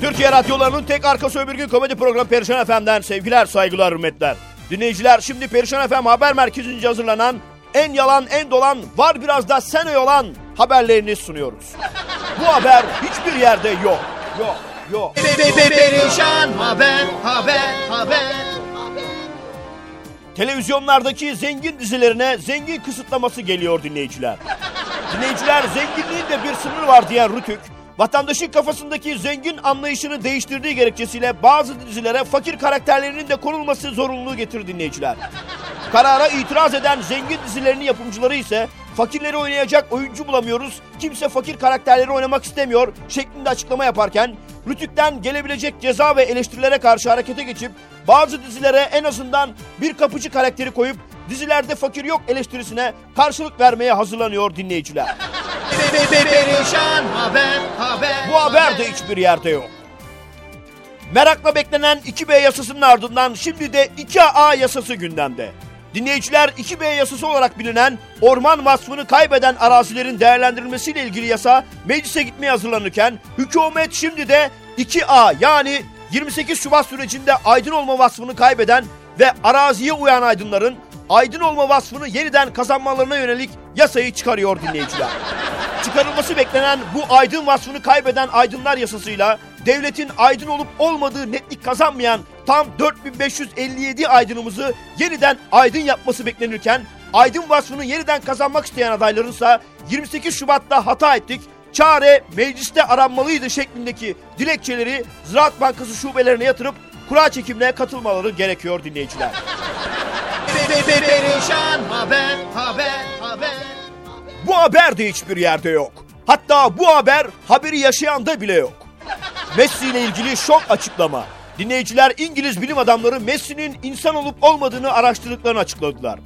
Türkiye radyolarının tek arkası öbür gün komedi programı Perişan FM'den sevgiler, saygılar, hürmetler. Dinleyiciler şimdi Perişan FM haber merkezince hazırlanan en yalan, en dolan, var biraz da sen olan haberlerini sunuyoruz. Bu haber hiçbir yerde yok. Yok, yok. Perişan haber haber haber. Televizyonlardaki zengin dizilerine zengin kısıtlaması geliyor dinleyiciler. Dinleyiciler zenginliğin de bir sınırı var diyen Rütük, vatandaşın kafasındaki zengin anlayışını değiştirdiği gerekçesiyle bazı dizilere fakir karakterlerinin de konulması zorunluluğu getirdi dinleyiciler. Karara itiraz eden zengin dizilerinin yapımcıları ise fakirleri oynayacak oyuncu bulamıyoruz, kimse fakir karakterleri oynamak istemiyor şeklinde açıklama yaparken Rütük'ten gelebilecek ceza ve eleştirilere karşı harekete geçip bazı dizilere en azından bir kapıcı karakteri koyup dizilerde fakir yok eleştirisine karşılık vermeye hazırlanıyor dinleyiciler. Perişan haber haber. Bu haber de hiçbir yerde yok. Merakla beklenen 2B yasasının ardından şimdi de 2A yasası gündemde. Dinleyiciler 2B yasası olarak bilinen orman vasfını kaybeden arazilerin değerlendirilmesiyle ilgili yasa meclise gitmeye hazırlanırken hükümet şimdi de 2A yani 28 Şubat sürecinde aydın olma vasfını kaybeden ve araziye uyan aydınların aydın olma vasfını yeniden kazanmalarına yönelik yasayı çıkarıyor dinleyiciler. Çıkarılması beklenen bu aydın vasfını kaybeden aydınlar yasasıyla devletin aydın olup olmadığı netlik kazanmayan tam 4557 aydınımızı yeniden aydın yapması beklenirken aydın vasfını yeniden kazanmak isteyen adaylarınsa 28 Şubat'ta hata ettik, çare mecliste aranmalıydı şeklindeki dilekçeleri Ziraat Bankası şubelerine yatırıp kura çekimine katılmaları gerekiyor dinleyiciler. Perişan haber haber de hiçbir yerde yok. Hatta bu haber haberi yaşayanda bile yok. Messi ile ilgili şok açıklama. Dinleyiciler İngiliz bilim adamları Messi'nin insan olup olmadığını araştırdıklarını açıkladılar.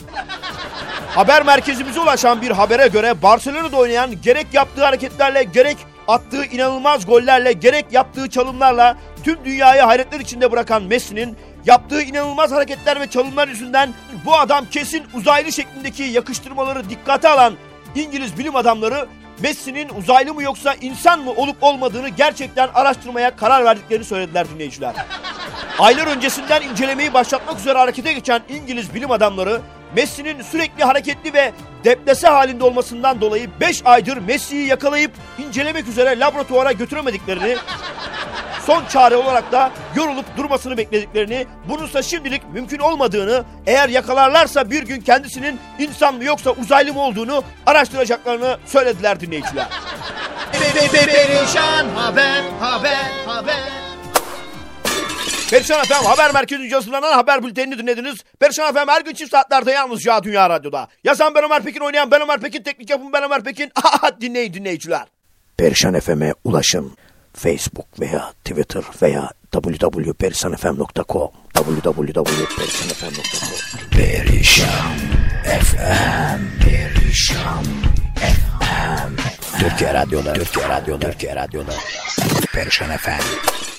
Haber merkezimize ulaşan bir habere göre Barcelona'da oynayan gerek yaptığı hareketlerle gerek attığı inanılmaz gollerle gerek yaptığı çalımlarla tüm dünyayı hayretler içinde bırakan Messi'nin yaptığı inanılmaz hareketler ve çalımlar yüzünden bu adam kesin uzaylı şeklindeki yakıştırmaları dikkate alan İngiliz bilim adamları Messi'nin uzaylı mı yoksa insan mı olup olmadığını gerçekten araştırmaya karar verdiklerini söylediler dinleyiciler. Aylar öncesinden incelemeyi başlatmak üzere harekete geçen İngiliz bilim adamları Messi'nin sürekli hareketli ve deplese halinde olmasından dolayı 5 aydır Messi'yi yakalayıp incelemek üzere laboratuvara götüremediklerini son çare olarak da yorulup durmasını beklediklerini, bununsa şimdilik mümkün olmadığını, eğer yakalarlarsa bir gün kendisinin insan mı yoksa uzaylı mı olduğunu araştıracaklarını söylediler dinleyiciler. Perişan haber haber haber. Perişan FM haber merkezinde hazırlanan haber bültenini dinlediniz. Perişan FM her gün çift saatlerde yalnızca Dünya Radyo'da. Yazan ben Ömer Pekin, oynayan ben Ömer Pekin, teknik yapım ben Ömer Pekin. Dinleyin dinleyiciler. Perişan FM'e ulaşın. Facebook veya Twitter veya www.perisanfm.com www.perisanfm.com Perişan FM Perişan FM Türkiye Radyo'da Türkiye Radyo'da Türkiye Radyo'da Perişan FM